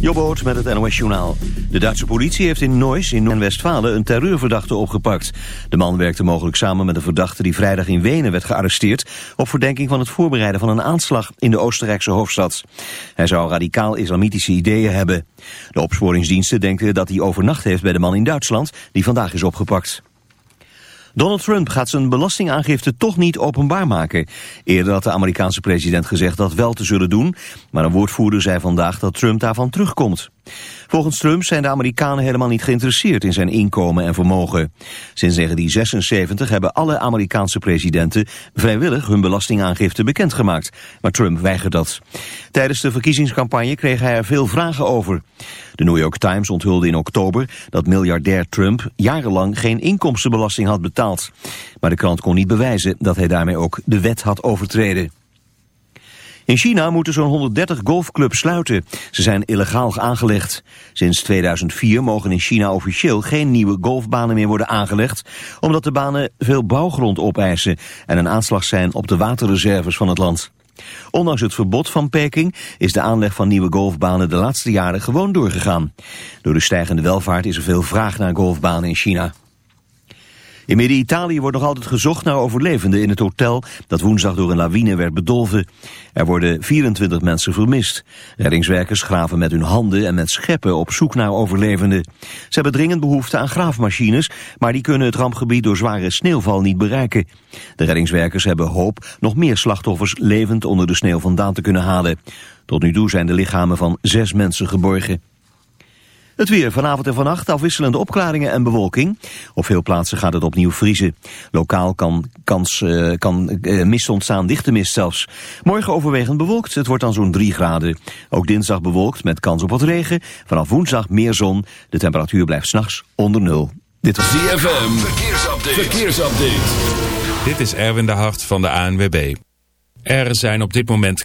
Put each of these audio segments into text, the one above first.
Jobboot met het NOS Journaal. De Duitse politie heeft in Neuss in Noord-Westfalen een terreurverdachte opgepakt. De man werkte mogelijk samen met een verdachte die vrijdag in Wenen werd gearresteerd... op verdenking van het voorbereiden van een aanslag in de Oostenrijkse hoofdstad. Hij zou radicaal-islamitische ideeën hebben. De opsporingsdiensten denken dat hij overnacht heeft bij de man in Duitsland... die vandaag is opgepakt. Donald Trump gaat zijn belastingaangifte toch niet openbaar maken. Eerder had de Amerikaanse president gezegd dat wel te zullen doen, maar een woordvoerder zei vandaag dat Trump daarvan terugkomt. Volgens Trump zijn de Amerikanen helemaal niet geïnteresseerd in zijn inkomen en vermogen. Sinds 1976 hebben alle Amerikaanse presidenten vrijwillig hun belastingaangifte bekendgemaakt. Maar Trump weigert dat. Tijdens de verkiezingscampagne kreeg hij er veel vragen over. De New York Times onthulde in oktober dat miljardair Trump jarenlang geen inkomstenbelasting had betaald. Maar de krant kon niet bewijzen dat hij daarmee ook de wet had overtreden. In China moeten zo'n 130 golfclubs sluiten. Ze zijn illegaal aangelegd. Sinds 2004 mogen in China officieel geen nieuwe golfbanen meer worden aangelegd... omdat de banen veel bouwgrond opeisen en een aanslag zijn op de waterreserves van het land. Ondanks het verbod van Peking is de aanleg van nieuwe golfbanen de laatste jaren gewoon doorgegaan. Door de stijgende welvaart is er veel vraag naar golfbanen in China. In Midden-Italië wordt nog altijd gezocht naar overlevenden in het hotel dat woensdag door een lawine werd bedolven. Er worden 24 mensen vermist. Reddingswerkers graven met hun handen en met scheppen op zoek naar overlevenden. Ze hebben dringend behoefte aan graafmachines, maar die kunnen het rampgebied door zware sneeuwval niet bereiken. De reddingswerkers hebben hoop nog meer slachtoffers levend onder de sneeuw vandaan te kunnen halen. Tot nu toe zijn de lichamen van zes mensen geborgen. Het weer vanavond en vannacht afwisselende opklaringen en bewolking. Op veel plaatsen gaat het opnieuw vriezen. Lokaal kan, kans, uh, kan uh, mist ontstaan, dichte mist zelfs. Morgen overwegend bewolkt, het wordt dan zo'n 3 graden. Ook dinsdag bewolkt met kans op wat regen. Vanaf woensdag meer zon. De temperatuur blijft s'nachts onder nul. Dit was ZFM, verkeersupdate. verkeersupdate. Dit is Erwin de Hart van de ANWB. Er zijn op dit moment...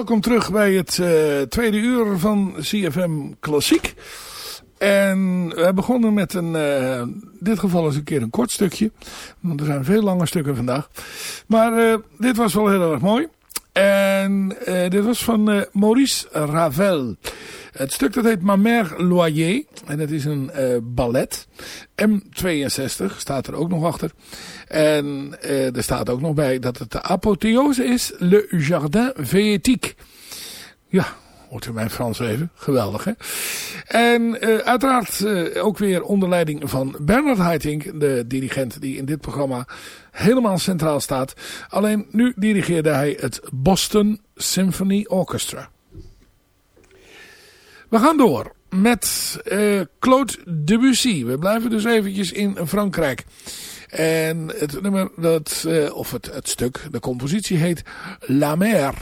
Welkom terug bij het uh, tweede uur van CFM Klassiek. En we begonnen met een, in dit geval eens een keer een kort stukje. Want er zijn veel lange stukken vandaag. Maar uh, dit was wel heel erg mooi. En dit was van Maurice Ravel. Het stuk dat heet Ma Mère Loyer. En het is een ballet. M62 staat er ook nog achter. En uh, er staat ook nog bij dat het de apotheose is. Le Jardin Véétique. Ja, hoort u mijn Frans even. Geweldig, hè? En uh, uiteraard ook weer onder leiding van Bernard Haitink, de dirigent die in dit programma helemaal centraal staat. Alleen nu dirigeerde hij het Boston Symphony Orchestra. We gaan door met uh, Claude Debussy. We blijven dus eventjes in Frankrijk. En het nummer, dat, uh, of het, het stuk, de compositie heet La Mer.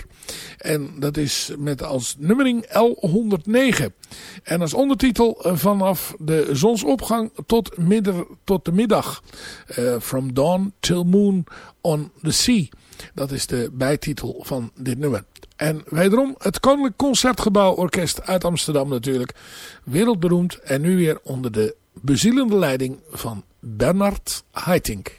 En dat is met als nummering L109. En als ondertitel uh, vanaf de zonsopgang tot, midden, tot de middag. From dawn till moon on the sea. Dat is de bijtitel van dit nummer. En wederom het Koninklijk Concertgebouw Orkest uit Amsterdam natuurlijk. Wereldberoemd en nu weer onder de bezielende leiding van Bernard Haitink.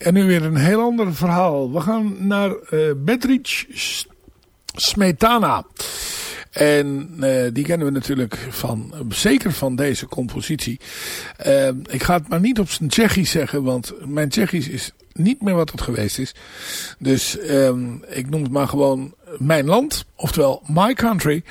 En nu weer een heel ander verhaal. We gaan naar uh, Bedrich Smetana. En uh, die kennen we natuurlijk van, zeker van deze compositie. Uh, ik ga het maar niet op zijn Tsjechisch zeggen, want mijn Tsjechisch is niet meer wat het geweest is. Dus um, ik noem het maar gewoon mijn land, oftewel My Country.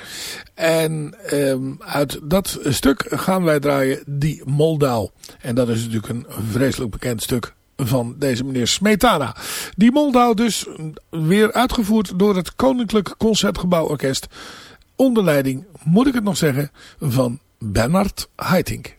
En um, uit dat stuk gaan wij draaien die Moldau. En dat is natuurlijk een vreselijk bekend stuk van deze meneer Smetana. Die Moldau dus weer uitgevoerd door het Koninklijk Concertgebouworkest. Onder leiding, moet ik het nog zeggen, van Bernard Haitink.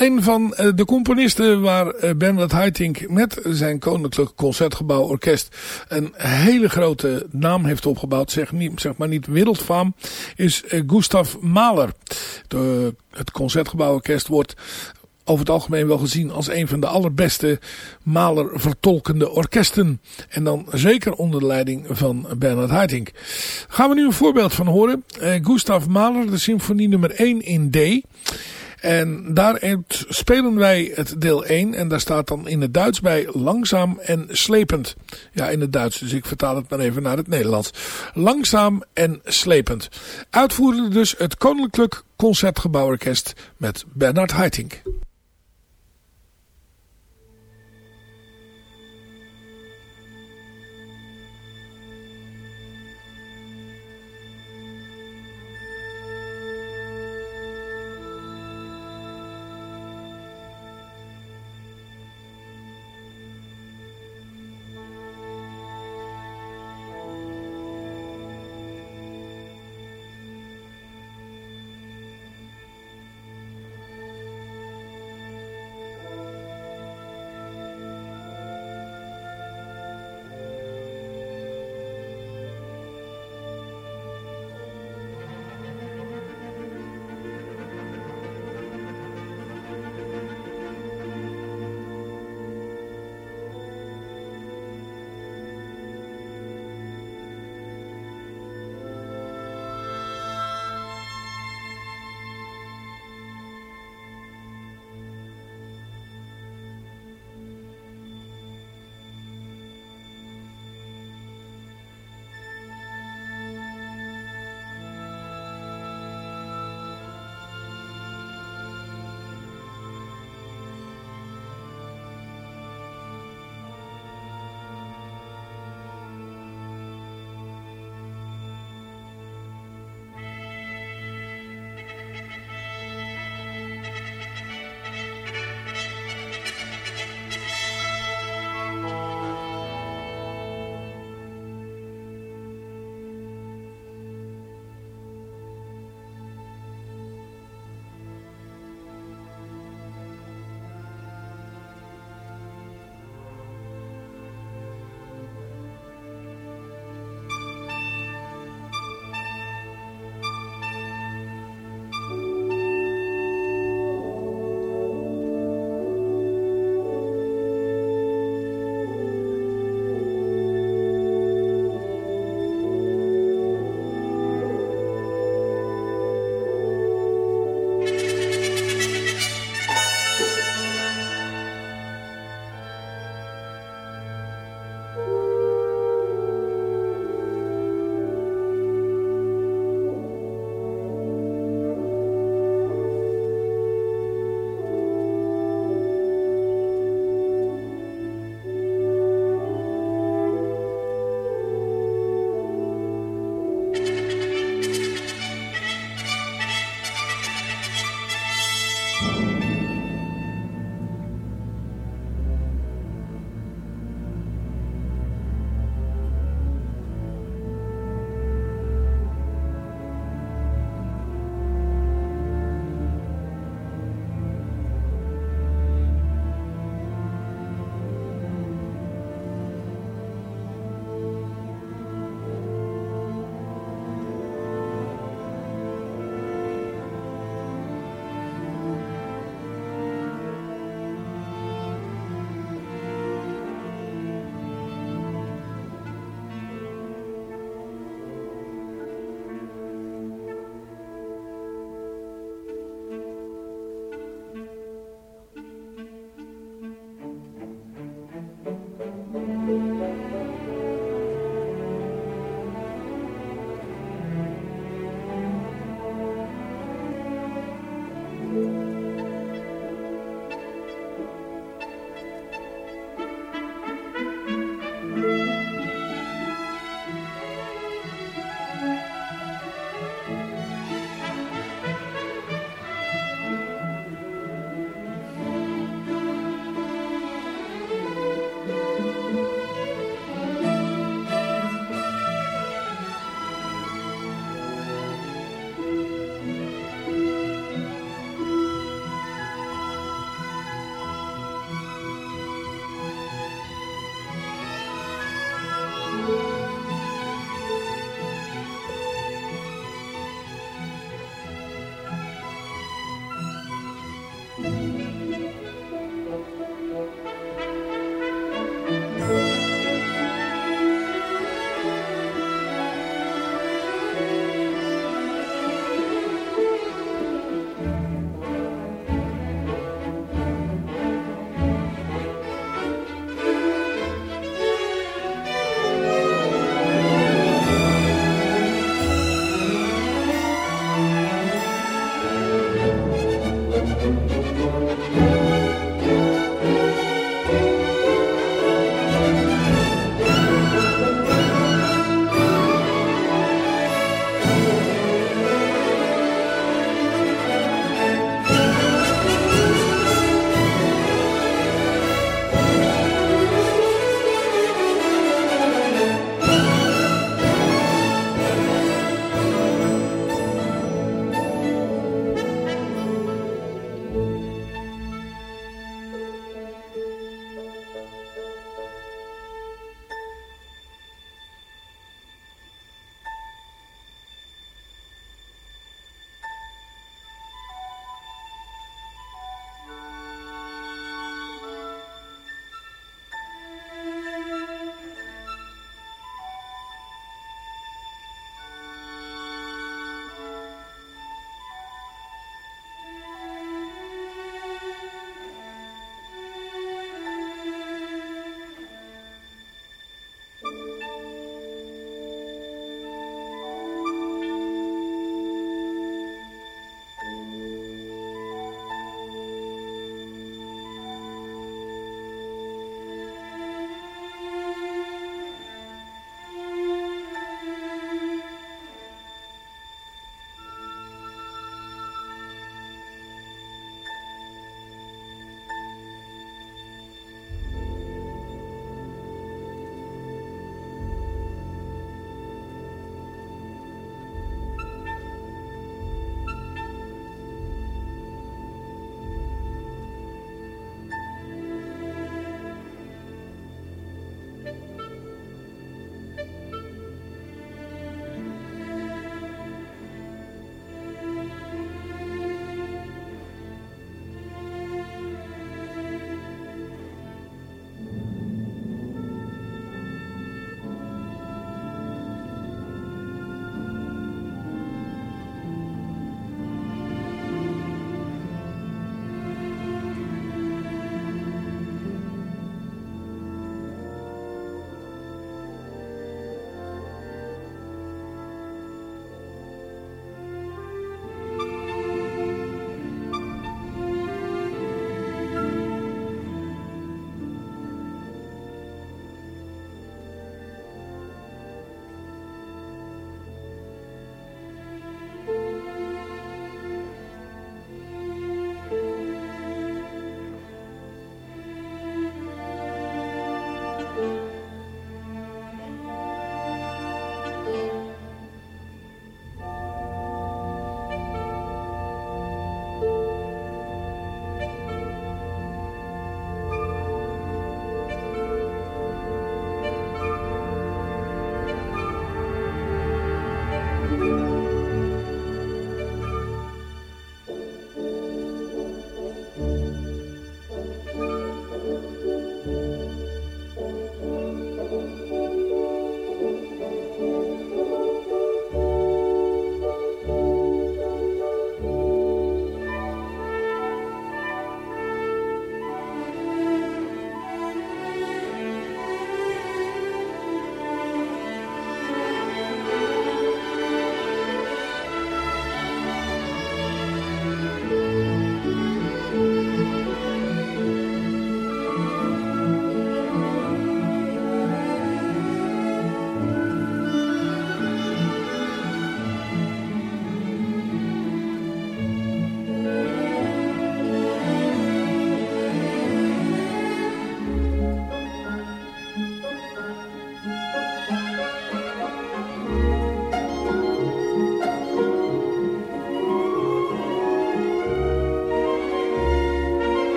Een van eh, de componisten waar eh, Bernard Haitink met zijn Koninklijk Concertgebouworkest een hele grote naam heeft opgebouwd, zeg, niet, zeg maar niet wereldfaam, is eh, Gustav Mahler. Het Concertgebouworkest wordt over het algemeen wel gezien als een van de allerbeste Mahler vertolkende orkesten. En dan zeker onder de leiding van Bernard Haitink. Gaan we nu een voorbeeld van horen. Gustav Mahler, de symfonie nummer 1 in D. En daar spelen wij het deel 1 en daar staat dan in het Duits bij langzaam en slepend. Ja, in het Duits, dus ik vertaal het maar even naar het Nederlands. Langzaam en slepend. Uitvoerde dus het Koninklijk Concertgebouworkest met Bernard Haitink.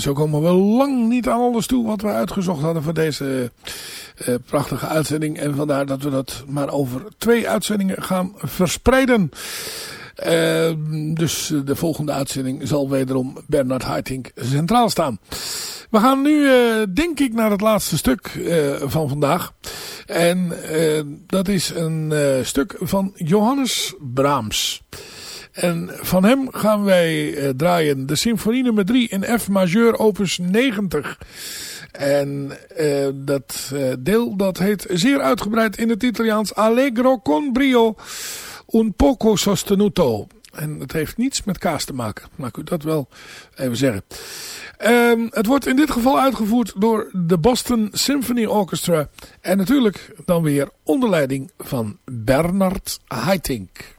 Zo komen we lang niet aan alles toe wat we uitgezocht hadden voor deze uh, prachtige uitzending. En vandaar dat we dat maar over twee uitzendingen gaan verspreiden. Uh, dus de volgende uitzending zal wederom Bernard Haitink centraal staan. We gaan nu, denk ik, naar het laatste stuk van vandaag. En dat is een stuk van Johannes Brahms. En van hem gaan wij draaien de symfonie nummer 3 in F majeur opus 90. En uh, dat uh, deel dat heet zeer uitgebreid in het Italiaans Allegro con brio un poco sostenuto. En het heeft niets met kaas te maken. Laat ik u dat wel even zeggen. Um, het wordt in dit geval uitgevoerd door de Boston Symphony Orchestra. En natuurlijk dan weer onder leiding van Bernard Haitink.